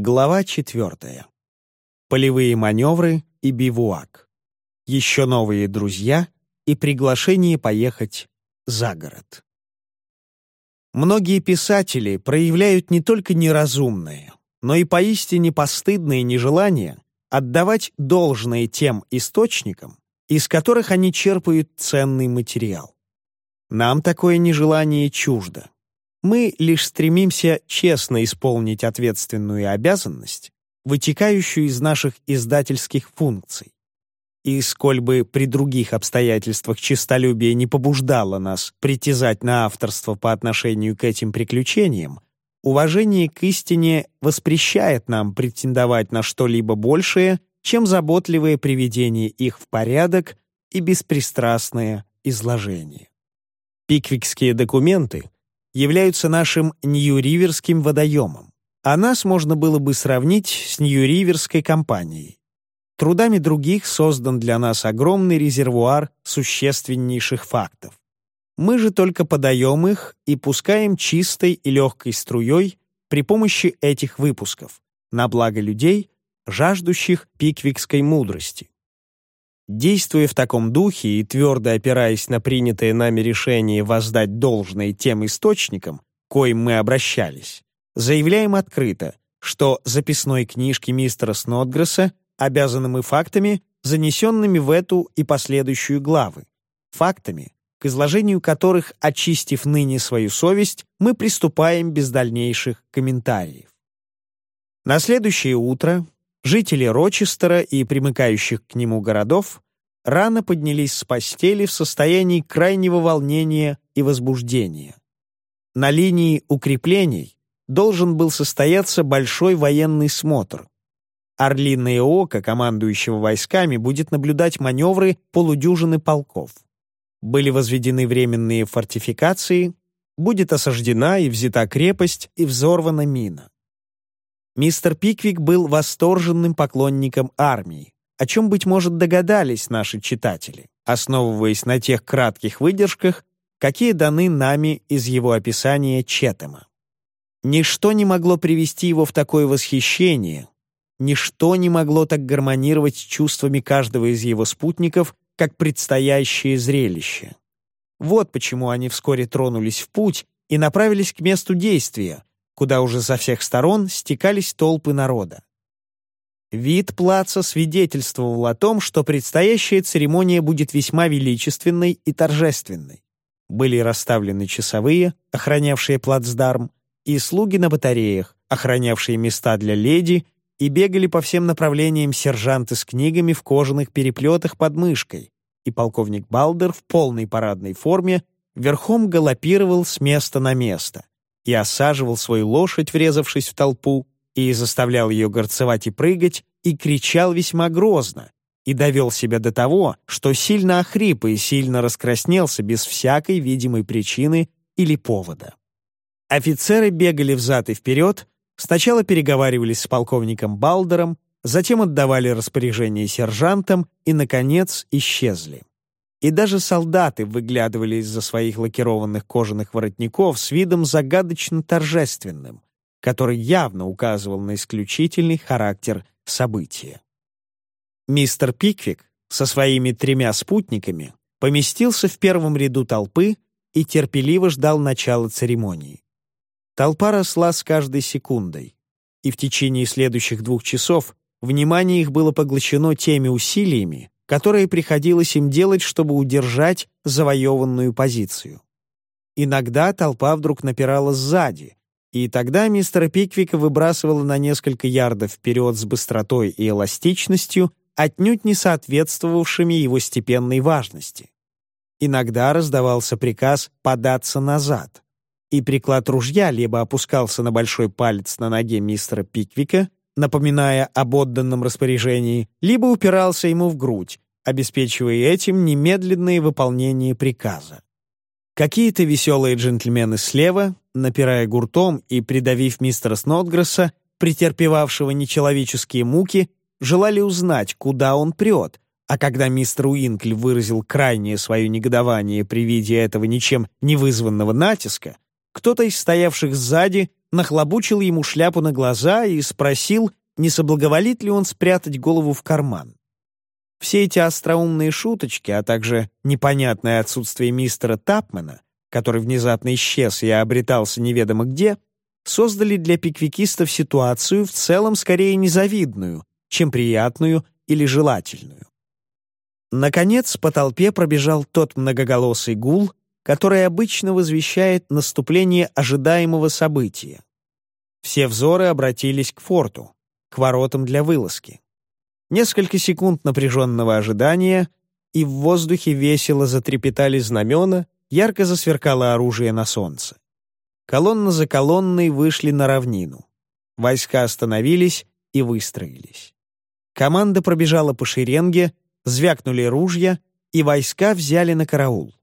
Глава четвертая. Полевые маневры и бивуак. Еще новые друзья и приглашение поехать за город. Многие писатели проявляют не только неразумное, но и поистине постыдное нежелание отдавать должное тем источникам, из которых они черпают ценный материал. Нам такое нежелание чуждо. Мы лишь стремимся честно исполнить ответственную обязанность, вытекающую из наших издательских функций. И сколь бы при других обстоятельствах честолюбие не побуждало нас притязать на авторство по отношению к этим приключениям, уважение к истине воспрещает нам претендовать на что-либо большее, чем заботливое приведение их в порядок и беспристрастное изложение. Пиквикские документы являются нашим Нью-Риверским водоемом, а нас можно было бы сравнить с Нью-Риверской компанией. Трудами других создан для нас огромный резервуар существеннейших фактов. Мы же только подаем их и пускаем чистой и легкой струей при помощи этих выпусков на благо людей, жаждущих пиквикской мудрости. Действуя в таком духе и твердо опираясь на принятое нами решение воздать должное тем источникам, коим мы обращались, заявляем открыто, что записной книжки мистера Снотгресса обязаны мы фактами, занесенными в эту и последующую главы, фактами, к изложению которых, очистив ныне свою совесть, мы приступаем без дальнейших комментариев. На следующее утро жители Рочестера и примыкающих к нему городов рано поднялись с постели в состоянии крайнего волнения и возбуждения. На линии укреплений должен был состояться большой военный смотр. Орлиное око командующего войсками будет наблюдать маневры полудюжины полков. Были возведены временные фортификации, будет осаждена и взята крепость и взорвана мина. Мистер Пиквик был восторженным поклонником армии, о чем, быть может, догадались наши читатели, основываясь на тех кратких выдержках, какие даны нами из его описания Четема. Ничто не могло привести его в такое восхищение, ничто не могло так гармонировать с чувствами каждого из его спутников, как предстоящее зрелище. Вот почему они вскоре тронулись в путь и направились к месту действия, куда уже со всех сторон стекались толпы народа. Вид плаца свидетельствовал о том, что предстоящая церемония будет весьма величественной и торжественной. Были расставлены часовые, охранявшие плацдарм, и слуги на батареях, охранявшие места для леди, и бегали по всем направлениям сержанты с книгами в кожаных переплетах под мышкой, и полковник Балдер в полной парадной форме верхом галопировал с места на место, и осаживал свою лошадь, врезавшись в толпу, и заставлял ее горцевать и прыгать, и кричал весьма грозно, и довел себя до того, что сильно охрип и сильно раскраснелся без всякой видимой причины или повода. Офицеры бегали взад и вперед, сначала переговаривались с полковником Балдером, затем отдавали распоряжение сержантам и, наконец, исчезли. И даже солдаты выглядывали из-за своих лакированных кожаных воротников с видом загадочно торжественным, который явно указывал на исключительный характер события. Мистер Пиквик со своими тремя спутниками поместился в первом ряду толпы и терпеливо ждал начала церемонии. Толпа росла с каждой секундой, и в течение следующих двух часов внимание их было поглощено теми усилиями, которые приходилось им делать, чтобы удержать завоеванную позицию. Иногда толпа вдруг напирала сзади, и тогда мистера Пиквика выбрасывала на несколько ярдов вперед с быстротой и эластичностью, отнюдь не соответствовавшими его степенной важности. Иногда раздавался приказ податься назад, и приклад ружья либо опускался на большой палец на ноге мистера Пиквика, напоминая об отданном распоряжении, либо упирался ему в грудь, обеспечивая этим немедленное выполнение приказа. Какие-то веселые джентльмены слева, напирая гуртом и придавив мистера Снотгресса, претерпевавшего нечеловеческие муки, желали узнать, куда он прет, а когда мистер Уинкль выразил крайнее свое негодование при виде этого ничем не вызванного натиска, кто-то из стоявших сзади нахлобучил ему шляпу на глаза и спросил, не соблаговолит ли он спрятать голову в карман. Все эти остроумные шуточки, а также непонятное отсутствие мистера Тапмана, который внезапно исчез и обретался неведомо где, создали для пиквикистов ситуацию в целом скорее незавидную, чем приятную или желательную. Наконец, по толпе пробежал тот многоголосый гул, который обычно возвещает наступление ожидаемого события. Все взоры обратились к форту, к воротам для вылазки. Несколько секунд напряженного ожидания, и в воздухе весело затрепетали знамена, ярко засверкало оружие на солнце. Колонна за колонной вышли на равнину. Войска остановились и выстроились. Команда пробежала по шеренге, звякнули ружья, и войска взяли на караул.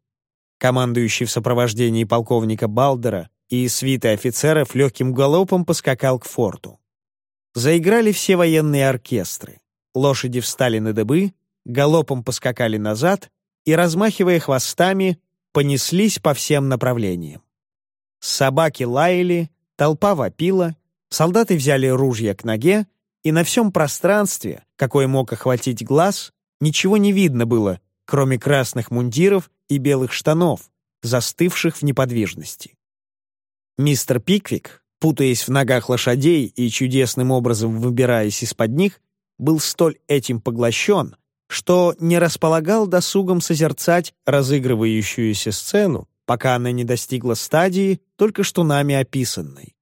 Командующий в сопровождении полковника Балдера и свиты офицеров легким галопом поскакал к форту. Заиграли все военные оркестры. Лошади встали на дыбы, галопом поскакали назад и, размахивая хвостами, понеслись по всем направлениям. Собаки лаяли, толпа вопила, солдаты взяли ружья к ноге, и на всем пространстве, какое мог охватить глаз, ничего не видно было, кроме красных мундиров и белых штанов, застывших в неподвижности. Мистер Пиквик, путаясь в ногах лошадей и чудесным образом выбираясь из-под них, был столь этим поглощен, что не располагал досугом созерцать разыгрывающуюся сцену, пока она не достигла стадии, только что нами описанной.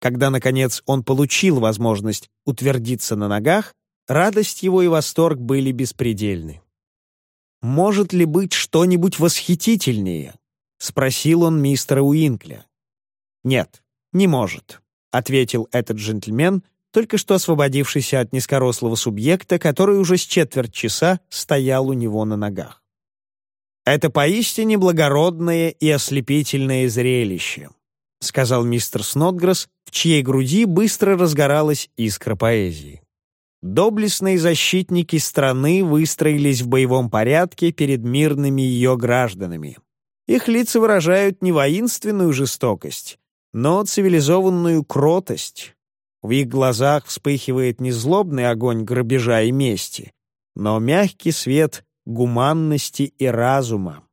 Когда, наконец, он получил возможность утвердиться на ногах, радость его и восторг были беспредельны. «Может ли быть что-нибудь восхитительнее?» — спросил он мистера Уинкля. «Нет, не может», — ответил этот джентльмен, только что освободившийся от низкорослого субъекта, который уже с четверть часа стоял у него на ногах. «Это поистине благородное и ослепительное зрелище», сказал мистер Снотгресс, в чьей груди быстро разгоралась искра поэзии. Доблестные защитники страны выстроились в боевом порядке перед мирными ее гражданами. Их лица выражают не воинственную жестокость, но цивилизованную кротость, в их глазах вспыхивает не злобный огонь грабежа и мести, но мягкий свет гуманности и разума.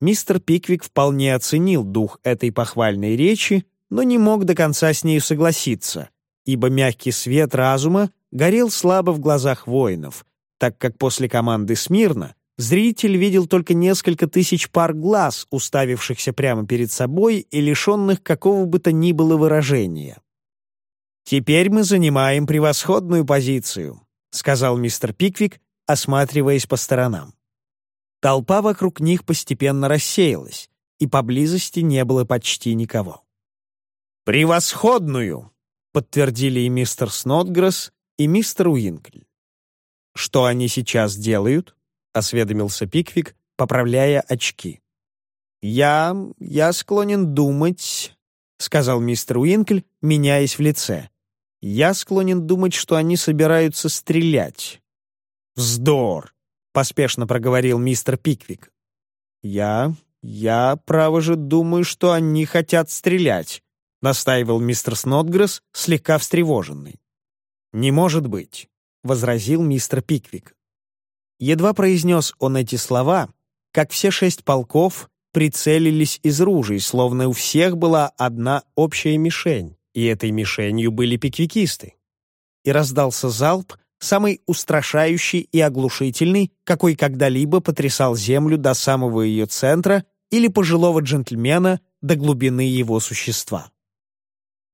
Мистер Пиквик вполне оценил дух этой похвальной речи, но не мог до конца с нею согласиться, ибо мягкий свет разума горел слабо в глазах воинов, так как после команды «Смирно» зритель видел только несколько тысяч пар глаз, уставившихся прямо перед собой и лишенных какого бы то ни было выражения. «Теперь мы занимаем превосходную позицию», — сказал мистер Пиквик, осматриваясь по сторонам. Толпа вокруг них постепенно рассеялась, и поблизости не было почти никого. «Превосходную!» — подтвердили и мистер Снотгресс, и мистер Уинкль. «Что они сейчас делают?» — осведомился Пиквик, поправляя очки. «Я... я склонен думать...» — сказал мистер Уинкль, меняясь в лице. Я склонен думать, что они собираются стрелять. «Вздор!» — поспешно проговорил мистер Пиквик. «Я... я, право же, думаю, что они хотят стрелять», — настаивал мистер Снотгресс, слегка встревоженный. «Не может быть», — возразил мистер Пиквик. Едва произнес он эти слова, как все шесть полков прицелились из ружей, словно у всех была одна общая мишень и этой мишенью были пиквикисты. И раздался залп, самый устрашающий и оглушительный, какой когда-либо потрясал землю до самого ее центра или пожилого джентльмена до глубины его существа.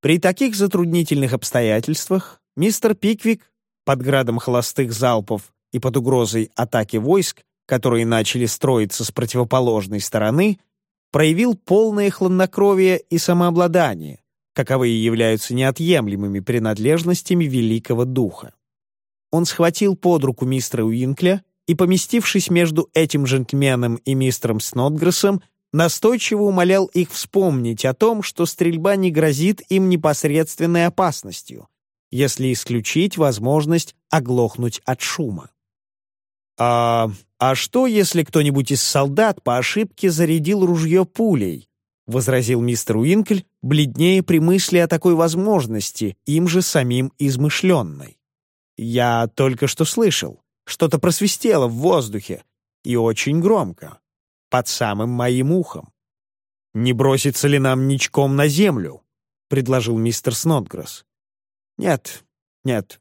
При таких затруднительных обстоятельствах мистер Пиквик под градом холостых залпов и под угрозой атаки войск, которые начали строиться с противоположной стороны, проявил полное хладнокровие и самообладание, каковые являются неотъемлемыми принадлежностями Великого Духа. Он схватил под руку мистера Уинкля и, поместившись между этим джентльменом и мистером Снотгрессом, настойчиво умолял их вспомнить о том, что стрельба не грозит им непосредственной опасностью, если исключить возможность оглохнуть от шума. «А, а что, если кто-нибудь из солдат по ошибке зарядил ружье пулей?» — возразил мистер Уинкль, бледнее при мысли о такой возможности, им же самим измышленной. Я только что слышал, что-то просвистело в воздухе, и очень громко, под самым моим ухом. «Не бросится ли нам ничком на землю?» — предложил мистер Снотгресс. «Нет, нет,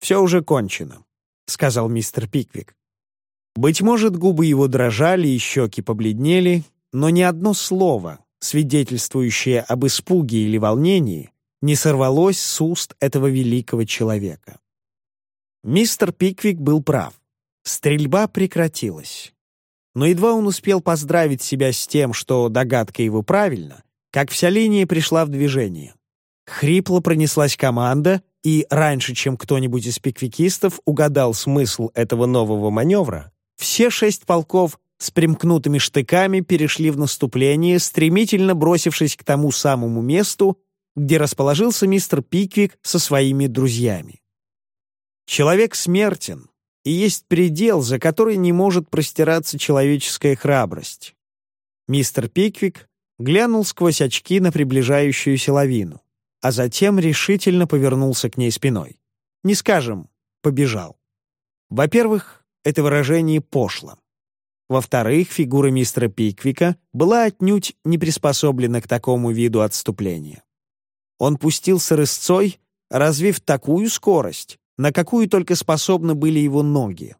все уже кончено», — сказал мистер Пиквик. Быть может, губы его дрожали и щеки побледнели, но ни одно слово, свидетельствующее об испуге или волнении, не сорвалось с уст этого великого человека. Мистер Пиквик был прав. Стрельба прекратилась. Но едва он успел поздравить себя с тем, что догадка его правильна, как вся линия пришла в движение. Хрипло пронеслась команда, и раньше, чем кто-нибудь из пиквикистов угадал смысл этого нового маневра, все шесть полков с примкнутыми штыками перешли в наступление, стремительно бросившись к тому самому месту, где расположился мистер Пиквик со своими друзьями. Человек смертен, и есть предел, за который не может простираться человеческая храбрость. Мистер Пиквик глянул сквозь очки на приближающуюся лавину, а затем решительно повернулся к ней спиной. Не скажем, побежал. Во-первых, это выражение пошло. Во-вторых, фигура мистера Пиквика была отнюдь не приспособлена к такому виду отступления. Он пустился рысцой, развив такую скорость, на какую только способны были его ноги.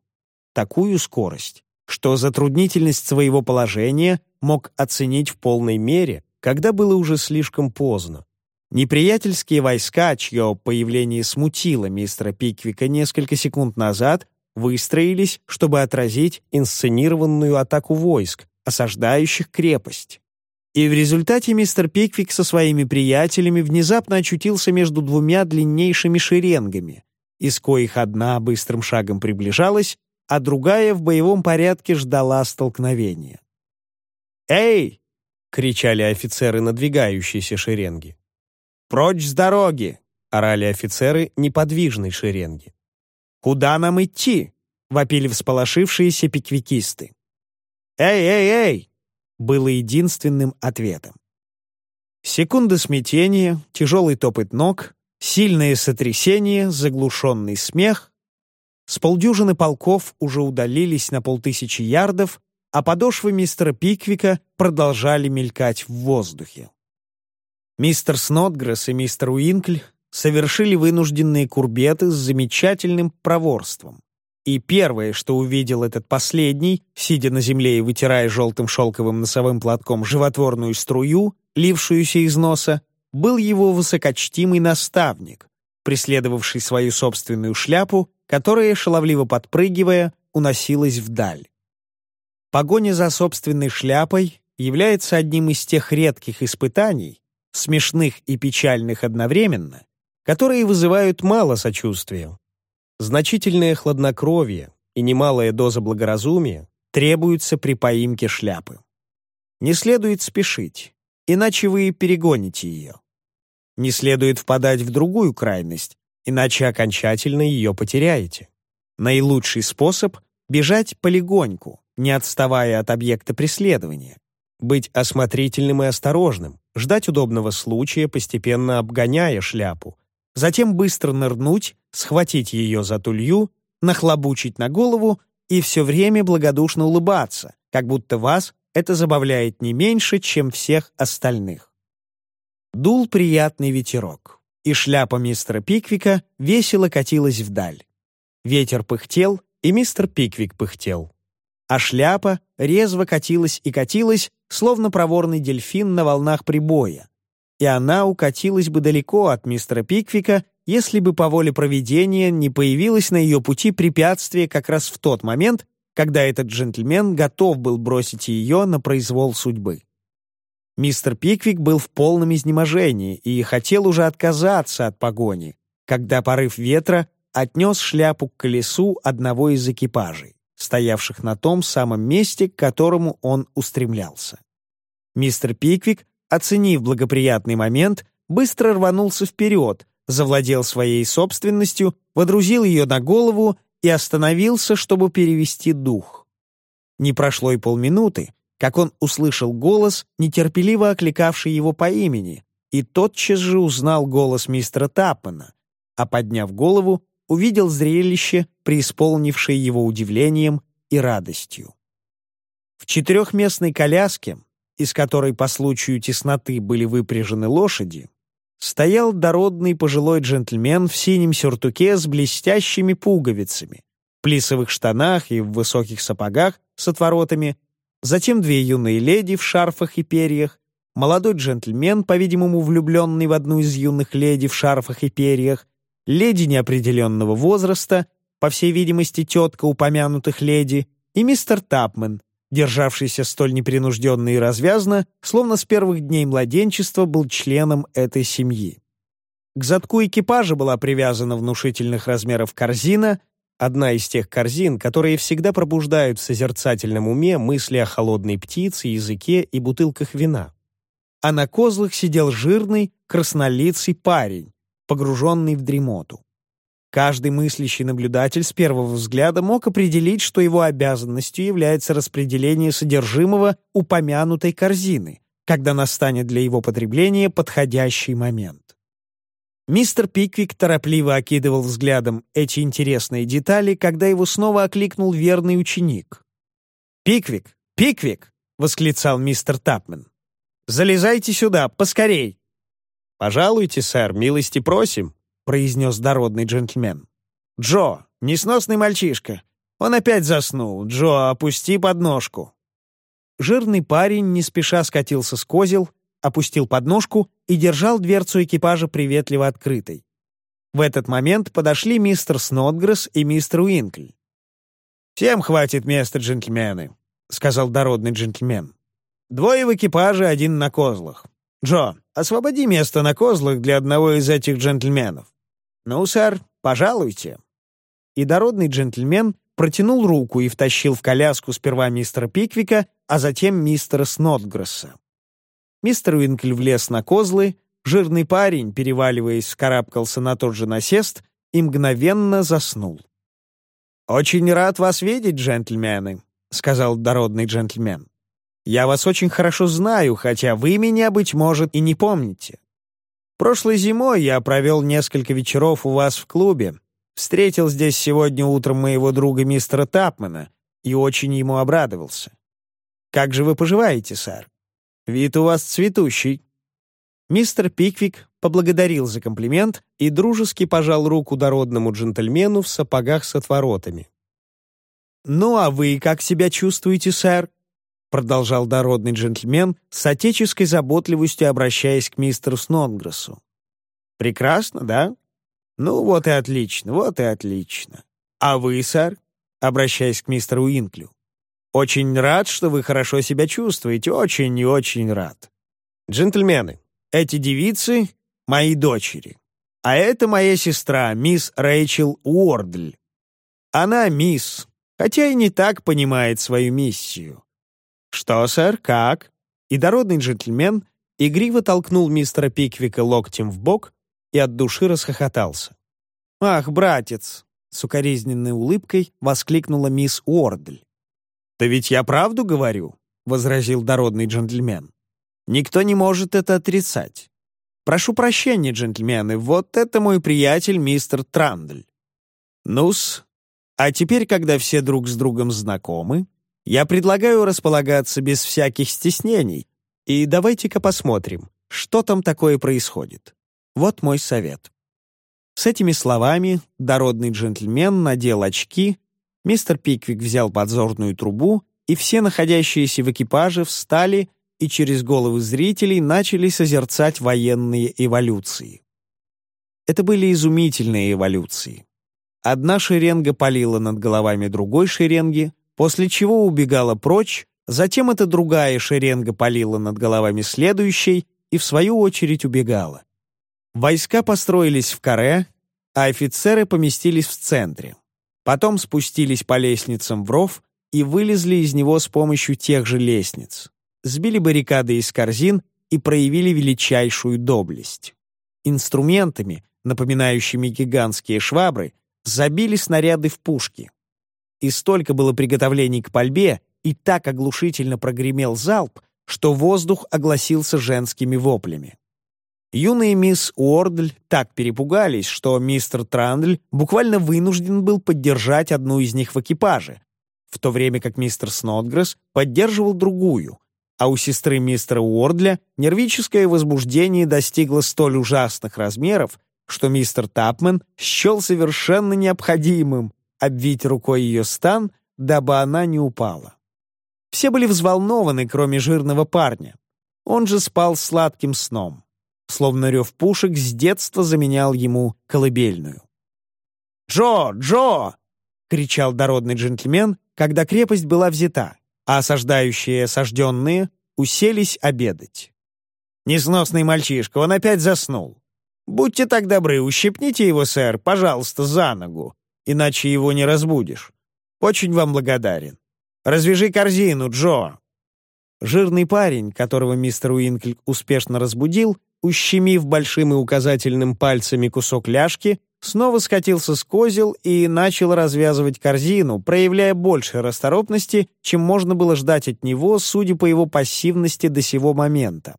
Такую скорость, что затруднительность своего положения мог оценить в полной мере, когда было уже слишком поздно. Неприятельские войска, чье появление смутило мистера Пиквика несколько секунд назад, выстроились, чтобы отразить инсценированную атаку войск, осаждающих крепость. И в результате мистер Пиквик со своими приятелями внезапно очутился между двумя длиннейшими шеренгами, из коих одна быстрым шагом приближалась, а другая в боевом порядке ждала столкновения. «Эй!» — кричали офицеры надвигающейся шеренги. «Прочь с дороги!» — орали офицеры неподвижной шеренги. «Куда нам идти?» — вопили всполошившиеся пиквикисты. «Эй, эй, эй!» — было единственным ответом. Секунда смятения, тяжелый топот ног, сильное сотрясение, заглушенный смех. С полдюжины полков уже удалились на полтысячи ярдов, а подошвы мистера Пиквика продолжали мелькать в воздухе. Мистер Снотгресс и мистер Уинкль совершили вынужденные курбеты с замечательным проворством. И первое, что увидел этот последний, сидя на земле и вытирая желтым шелковым носовым платком животворную струю, лившуюся из носа, был его высокочтимый наставник, преследовавший свою собственную шляпу, которая, шаловливо подпрыгивая, уносилась вдаль. Погоня за собственной шляпой является одним из тех редких испытаний, смешных и печальных одновременно, которые вызывают мало сочувствия. Значительное хладнокровие и немалая доза благоразумия требуются при поимке шляпы. Не следует спешить, иначе вы перегоните ее. Не следует впадать в другую крайность, иначе окончательно ее потеряете. Наилучший способ — бежать полегоньку, не отставая от объекта преследования. Быть осмотрительным и осторожным, ждать удобного случая, постепенно обгоняя шляпу, затем быстро нырнуть, схватить ее за тулью, нахлобучить на голову и все время благодушно улыбаться, как будто вас это забавляет не меньше, чем всех остальных. Дул приятный ветерок, и шляпа мистера Пиквика весело катилась вдаль. Ветер пыхтел, и мистер Пиквик пыхтел. А шляпа резво катилась и катилась, словно проворный дельфин на волнах прибоя, и она укатилась бы далеко от мистера Пиквика, если бы по воле проведения не появилось на ее пути препятствие как раз в тот момент, когда этот джентльмен готов был бросить ее на произвол судьбы. Мистер Пиквик был в полном изнеможении и хотел уже отказаться от погони, когда порыв ветра отнес шляпу к колесу одного из экипажей, стоявших на том самом месте, к которому он устремлялся. Мистер Пиквик оценив благоприятный момент, быстро рванулся вперед, завладел своей собственностью, водрузил ее на голову и остановился, чтобы перевести дух. Не прошло и полминуты, как он услышал голос, нетерпеливо окликавший его по имени, и тотчас же узнал голос мистера Таппена, а, подняв голову, увидел зрелище, преисполнившее его удивлением и радостью. В четырехместной коляске, из которой по случаю тесноты были выпряжены лошади, стоял дородный пожилой джентльмен в синем сюртуке с блестящими пуговицами, плисовых штанах и в высоких сапогах с отворотами, затем две юные леди в шарфах и перьях, молодой джентльмен, по-видимому, влюбленный в одну из юных леди в шарфах и перьях, леди неопределенного возраста, по всей видимости, тетка упомянутых леди, и мистер Тапмен, державшийся столь непринужденно и развязно, словно с первых дней младенчества был членом этой семьи. К задку экипажа была привязана внушительных размеров корзина, одна из тех корзин, которые всегда пробуждают в созерцательном уме мысли о холодной птице, языке и бутылках вина. А на козлах сидел жирный, краснолицый парень, погруженный в дремоту. Каждый мыслящий наблюдатель с первого взгляда мог определить, что его обязанностью является распределение содержимого упомянутой корзины, когда настанет для его потребления подходящий момент. Мистер Пиквик торопливо окидывал взглядом эти интересные детали, когда его снова окликнул верный ученик. «Пиквик! Пиквик!» — восклицал мистер Тапмен. «Залезайте сюда, поскорей!» «Пожалуйте, сэр, милости просим», — произнес дородный джентльмен. «Джо, несносный мальчишка. Он опять заснул. Джо, опусти подножку». Жирный парень не спеша скатился с козел, опустил подножку и держал дверцу экипажа приветливо открытой. В этот момент подошли мистер Снотгресс и мистер Уинкль. «Всем хватит места, джентльмены», — сказал дородный джентльмен. «Двое в экипаже, один на козлах. Джо, освободи место на козлах для одного из этих джентльменов. «Ну, сэр, пожалуйте». И дородный джентльмен протянул руку и втащил в коляску сперва мистера Пиквика, а затем мистера Снотгресса. Мистер Уинкль влез на козлы, жирный парень, переваливаясь, вскарабкался на тот же насест и мгновенно заснул. «Очень рад вас видеть, джентльмены», — сказал дородный джентльмен. «Я вас очень хорошо знаю, хотя вы меня, быть может, и не помните. Прошлой зимой я провел несколько вечеров у вас в клубе. Встретил здесь сегодня утром моего друга мистера Тапмана и очень ему обрадовался. Как же вы поживаете, сэр? Вид у вас цветущий». Мистер Пиквик поблагодарил за комплимент и дружески пожал руку дородному джентльмену в сапогах с отворотами. «Ну а вы как себя чувствуете, сэр?» Продолжал дородный джентльмен с отеческой заботливостью обращаясь к мистеру Снотгрессу. «Прекрасно, да? Ну, вот и отлично, вот и отлично. А вы, сэр?» обращаясь к мистеру Уинклю. «Очень рад, что вы хорошо себя чувствуете, очень и очень рад. Джентльмены, эти девицы — мои дочери. А это моя сестра, мисс Рэйчел Уордль. Она мисс, хотя и не так понимает свою миссию. «Что, сэр, как?» И дородный джентльмен игриво толкнул мистера Пиквика локтем в бок и от души расхохотался. «Ах, братец!» — с укоризненной улыбкой воскликнула мисс Уордль. «Да ведь я правду говорю», — возразил дородный джентльмен. «Никто не может это отрицать. Прошу прощения, джентльмены, вот это мой приятель мистер Трандль. Ну-с, а теперь, когда все друг с другом знакомы, я предлагаю располагаться без всяких стеснений, и давайте-ка посмотрим, что там такое происходит. Вот мой совет». С этими словами дородный джентльмен надел очки, мистер Пиквик взял подзорную трубу, и все находящиеся в экипаже встали и через головы зрителей начали созерцать военные эволюции. Это были изумительные эволюции. Одна шеренга палила над головами другой шеренги, после чего убегала прочь, затем эта другая шеренга палила над головами следующей и, в свою очередь, убегала. Войска построились в каре, а офицеры поместились в центре. Потом спустились по лестницам в ров и вылезли из него с помощью тех же лестниц, сбили баррикады из корзин и проявили величайшую доблесть. Инструментами, напоминающими гигантские швабры, забили снаряды в пушки, и столько было приготовлений к пальбе, и так оглушительно прогремел залп, что воздух огласился женскими воплями. Юные мисс Уордль так перепугались, что мистер Трандль буквально вынужден был поддержать одну из них в экипаже, в то время как мистер Снотгресс поддерживал другую, а у сестры мистера Уордля нервическое возбуждение достигло столь ужасных размеров, что мистер Тапмен счел совершенно необходимым обвить рукой ее стан, дабы она не упала. Все были взволнованы, кроме жирного парня. Он же спал сладким сном словно рев пушек с детства заменял ему колыбельную. «Джо! Джо!» — кричал дородный джентльмен, когда крепость была взята, а осаждающие осажденные уселись обедать. «Несносный мальчишка, он опять заснул. Будьте так добры, ущипните его, сэр, пожалуйста, за ногу, иначе его не разбудишь. Очень вам благодарен. Развяжи корзину, Джо!» Жирный парень, которого мистер Уинкль успешно разбудил, ущемив большим и указательным пальцами кусок ляжки, снова скатился с козел и начал развязывать корзину, проявляя больше расторопности, чем можно было ждать от него, судя по его пассивности до сего момента.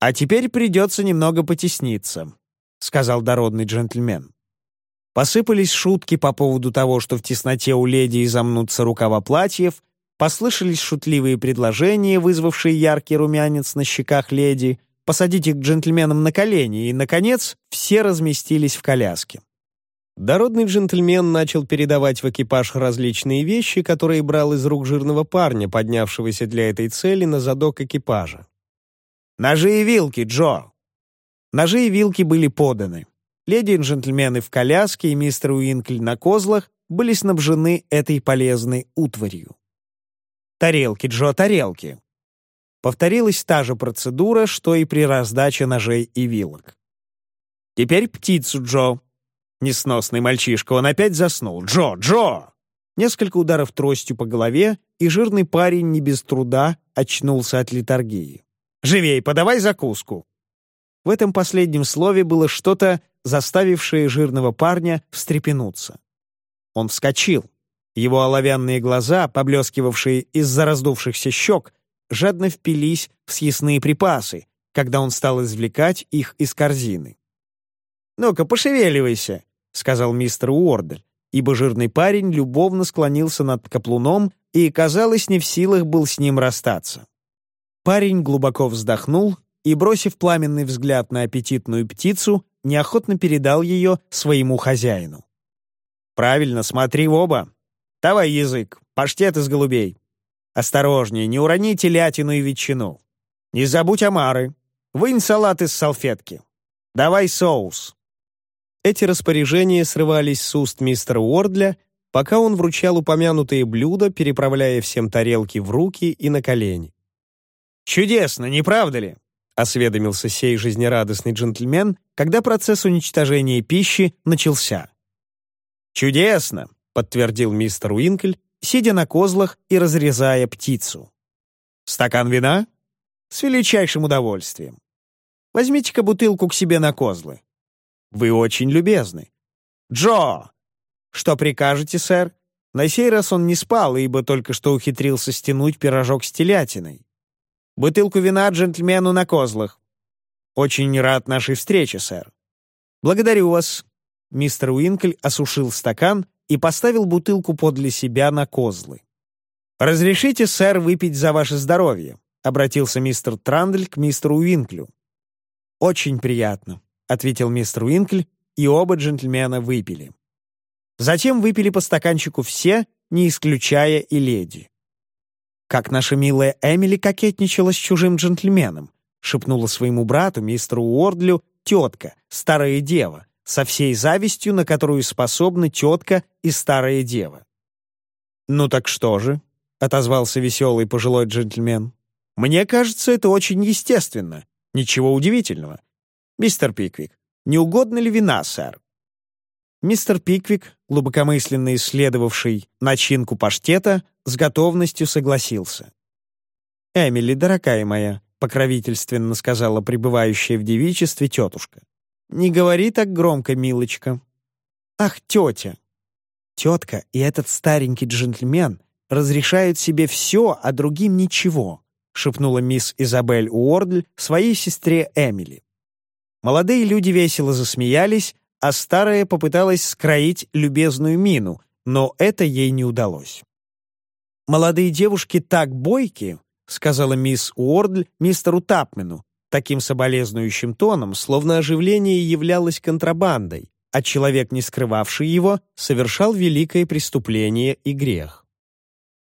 «А теперь придется немного потесниться», — сказал дородный джентльмен. Посыпались шутки по поводу того, что в тесноте у леди изомнутся рукава платьев, послышались шутливые предложения, вызвавшие яркий румянец на щеках леди — посадить их джентльменам на колени, и, наконец, все разместились в коляске. Дородный джентльмен начал передавать в экипаж различные вещи, которые брал из рук жирного парня, поднявшегося для этой цели на задок экипажа. «Ножи и вилки, Джо!» Ножи и вилки были поданы. Леди и джентльмены в коляске и мистер Уинкль на козлах были снабжены этой полезной утварью. «Тарелки, Джо, тарелки!» Повторилась та же процедура, что и при раздаче ножей и вилок. «Теперь птицу, Джо!» Несносный мальчишка, он опять заснул. «Джо! Джо!» Несколько ударов тростью по голове, и жирный парень не без труда очнулся от литургии. «Живей, подавай закуску!» В этом последнем слове было что-то, заставившее жирного парня встрепенуться. Он вскочил. Его оловянные глаза, поблескивавшие из-за раздувшихся щек, жадно впились в съестные припасы, когда он стал извлекать их из корзины. «Ну-ка, пошевеливайся», — сказал мистер Уордель, ибо жирный парень любовно склонился над каплуном и, казалось, не в силах был с ним расстаться. Парень глубоко вздохнул и, бросив пламенный взгляд на аппетитную птицу, неохотно передал ее своему хозяину. «Правильно, смотри в оба. Давай язык, паштет из голубей. Осторожнее, не урони телятину и ветчину. Не забудь омары. Вынь салат из салфетки. Давай соус». Эти распоряжения срывались с уст мистера Уордля, пока он вручал упомянутые блюда, переправляя всем тарелки в руки и на колени. «Чудесно, не правда ли?» — осведомился сей жизнерадостный джентльмен, когда процесс уничтожения пищи начался. «Чудесно!» — подтвердил мистер Уинкль, сидя на козлах и разрезая птицу. «Стакан вина?» «С величайшим удовольствием. Возьмите-ка бутылку к себе на козлы. Вы очень любезны. Джо! Что прикажете, сэр? На сей раз он не спал, ибо только что ухитрился стянуть пирожок с телятиной. Бутылку вина джентльмену на козлах. Очень рад нашей встрече, сэр. Благодарю вас. Мистер Уинкль осушил стакан и поставил бутылку подле себя на козлы. «Разрешите, сэр, выпить за ваше здоровье?» — обратился мистер Трандль к мистеру Уинклю. «Очень приятно», — ответил мистер Уинкль, и оба джентльмена выпили. Затем выпили по стаканчику все, не исключая и леди. «Как наша милая Эмили кокетничала с чужим джентльменом», — шепнула своему брату, мистеру Уордлю, тетка, старая дева, со всей завистью, на которую способны тетка и старая дева. «Ну так что же?» — отозвался веселый пожилой джентльмен. «Мне кажется, это очень естественно. Ничего удивительного. Мистер Пиквик, не угодно ли вина, сэр?» Мистер Пиквик, глубокомысленно исследовавший начинку паштета, с готовностью согласился. «Эмили, дорогая моя», — покровительственно сказала пребывающая в девичестве тетушка. «Не говори так громко, милочка». «Ах, тетя!» Тетка и этот старенький джентльмен разрешают себе все, а другим ничего, шепнула мисс Изабель Уордль своей сестре Эмили. Молодые люди весело засмеялись, а старая попыталась скроить любезную мину, но это ей не удалось. «Молодые девушки так бойки», — сказала мисс Уордль мистеру Тапмену, таким соболезнующим тоном, словно оживление являлось контрабандой, а человек, не скрывавший его, совершал великое преступление и грех.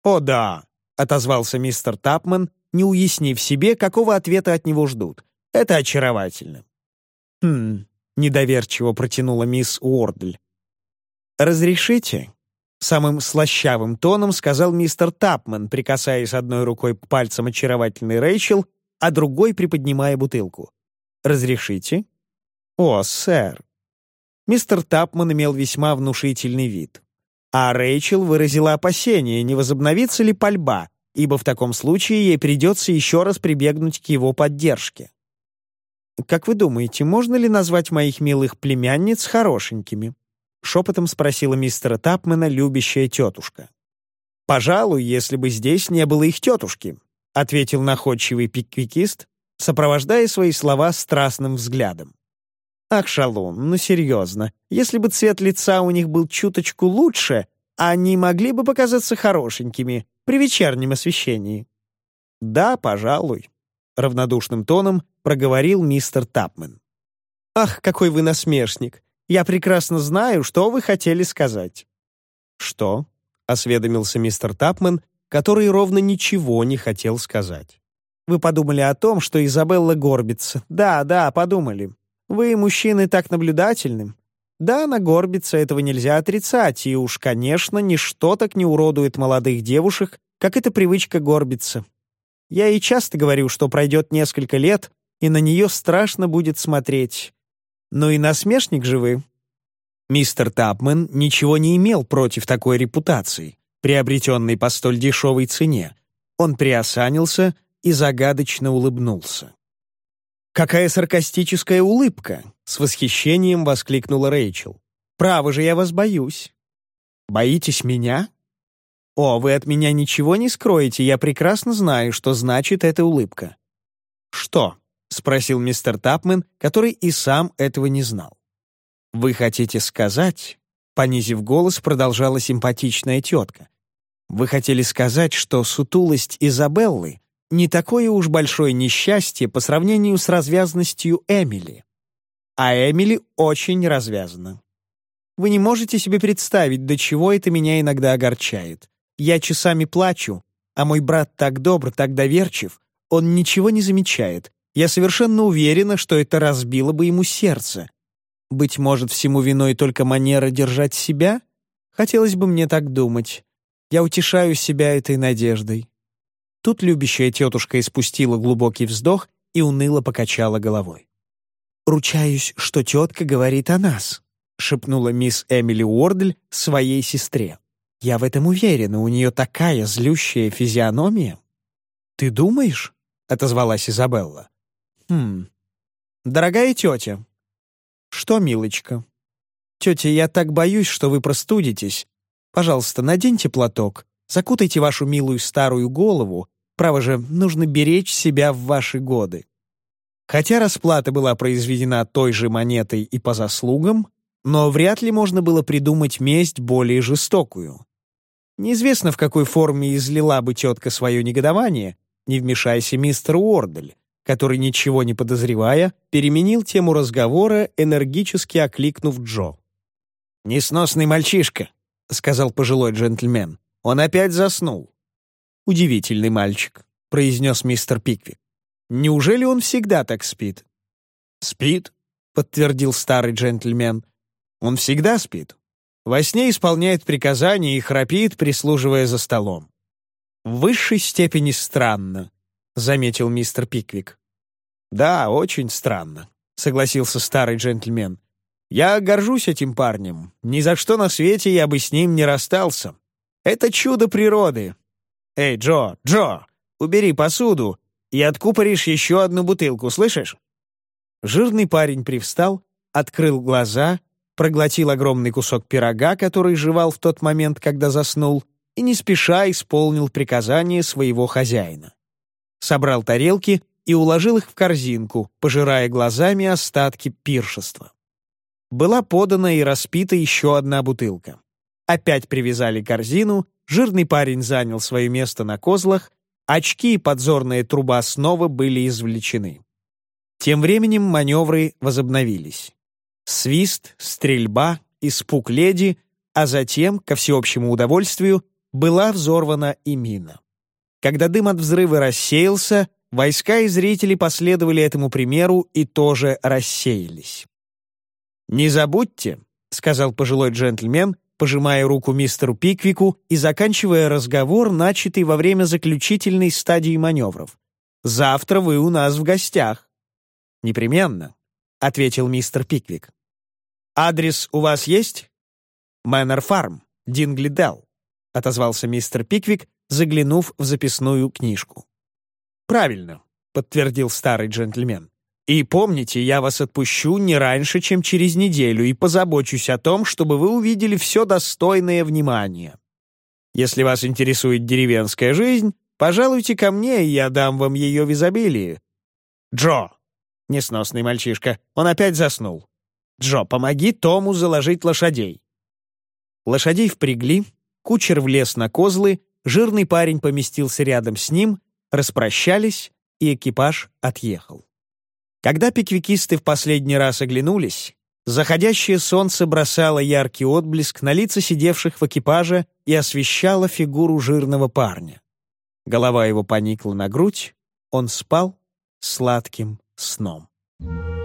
«О да», — отозвался мистер Тапман, не уяснив себе, какого ответа от него ждут. «Это очаровательно». «Хм», — недоверчиво протянула мисс Уордль. «Разрешите?» — самым слащавым тоном сказал мистер Тапман, прикасаясь одной рукой к пальцам очаровательной Рэйчел, а другой приподнимая бутылку. «Разрешите?» «О, сэр». Мистер Тапман имел весьма внушительный вид. А Рэйчел выразила опасение, не возобновится ли пальба, ибо в таком случае ей придется еще раз прибегнуть к его поддержке. «Как вы думаете, можно ли назвать моих милых племянниц хорошенькими?» — шепотом спросила мистера Тапмена любящая тетушка. «Пожалуй, если бы здесь не было их тетушки», — ответил находчивый пиквикист, сопровождая свои слова страстным взглядом. «Ах, шалун, ну серьезно, если бы цвет лица у них был чуточку лучше, они могли бы показаться хорошенькими при вечернем освещении». «Да, пожалуй», — равнодушным тоном проговорил мистер Тапмен. «Ах, какой вы насмешник! Я прекрасно знаю, что вы хотели сказать». «Что?» — осведомился мистер Тапмен, который ровно ничего не хотел сказать. «Вы подумали о том, что Изабелла горбится. Да, да, подумали. Вы, мужчины, так наблюдательны. Да, она горбится, этого нельзя отрицать, и уж, конечно, ничто так не уродует молодых девушек, как эта привычка горбиться. Я и часто говорю, что пройдет несколько лет, и на нее страшно будет смотреть. Ну и насмешник же вы. Мистер Тапмен ничего не имел против такой репутации, приобретенной по столь дешевой цене. Он приосанился и загадочно улыбнулся. «Какая саркастическая улыбка!» — с восхищением воскликнула Рэйчел. «Право же, я вас боюсь». «Боитесь меня?» «О, вы от меня ничего не скроете, я прекрасно знаю, что значит эта улыбка». «Что?» — спросил мистер Тапмен, который и сам этого не знал. «Вы хотите сказать...» — понизив голос, продолжала симпатичная тетка. «Вы хотели сказать, что сутулость Изабеллы не такое уж большое несчастье по сравнению с развязностью Эмили. А Эмили очень развязана. Вы не можете себе представить, до чего это меня иногда огорчает. Я часами плачу, а мой брат так добр, так доверчив, он ничего не замечает, я совершенно уверена, что это разбило бы ему сердце. Быть может, всему виной только манера держать себя? Хотелось бы мне так думать. Я утешаю себя этой надеждой». Тут любящая тетушка испустила глубокий вздох и уныло покачала головой. «Ручаюсь, что тетка говорит о нас», — шепнула мисс Эмили Уордль своей сестре. «Я в этом уверена, у нее такая злющая физиономия». «Ты думаешь?» — отозвалась Изабелла. «Хм... Дорогая тетя». «Что, милочка?» «Тетя, я так боюсь, что вы простудитесь. Пожалуйста, наденьте платок, закутайте вашу милую старую голову. Право же, нужно беречь себя в ваши годы». Хотя расплата была произведена той же монетой и по заслугам, но вряд ли можно было придумать месть более жестокую. Неизвестно, в какой форме излила бы тетка свое негодование, не вмешайся мистер Уордель, который, ничего не подозревая, переменил тему разговора, энергически окликнув Джо. «Несносный мальчишка», — сказал пожилой джентльмен. «Он опять заснул». «Удивительный мальчик», — произнес мистер Пиквик. «Неужели он всегда так спит?» «Спит», — подтвердил старый джентльмен. «Он всегда спит. Во сне исполняет приказания и храпит, прислуживая за столом. В высшей степени странно, — заметил мистер Пиквик. «Да, очень странно», — согласился старый джентльмен. «Я горжусь этим парнем. Ни за что на свете я бы с ним не расстался. Это чудо природы. Эй, Джо, Джо, убери посуду и откупоришь еще одну бутылку, слышишь?» Жирный парень привстал, открыл глаза, проглотил огромный кусок пирога, который жевал в тот момент, когда заснул, и не спеша исполнил приказание своего хозяина собрал тарелки и уложил их в корзинку, пожирая глазами остатки пиршества. Была подана и распита еще одна бутылка. Опять привязали корзину, жирный парень занял свое место на козлах, очки и подзорная труба снова были извлечены. Тем временем маневры возобновились. Свист, стрельба, испуг леди, а затем, ко всеобщему удовольствию, была взорвана и мина. Когда дым от взрыва рассеялся, войска и зрители последовали этому примеру и тоже рассеялись. «Не забудьте», — сказал пожилой джентльмен, пожимая руку мистеру Пиквику и заканчивая разговор, начатый во время заключительной стадии маневров. «Завтра вы у нас в гостях». «Непременно», — ответил мистер Пиквик. «Адрес у вас есть?» «Мэннер Фарм, Дингли Делл», — отозвался мистер Пиквик, заглянув в записную книжку. «Правильно», — подтвердил старый джентльмен. «И помните, я вас отпущу не раньше, чем через неделю, и позабочусь о том, чтобы вы увидели все достойное внимания. Если вас интересует деревенская жизнь, пожалуйте ко мне, и я дам вам ее в изобилии. Джо!» Несносный мальчишка. Он опять заснул. «Джо, помоги Тому заложить лошадей». Лошадей впрягли, кучер влез на козлы, жирный парень поместился рядом с ним, распрощались, и экипаж отъехал. Когда пиквикисты в последний раз оглянулись, заходящее солнце бросало яркий отблеск на лица сидевших в экипаже и освещало фигуру жирного парня. Голова его поникла на грудь, он спал сладким сном. Thank you.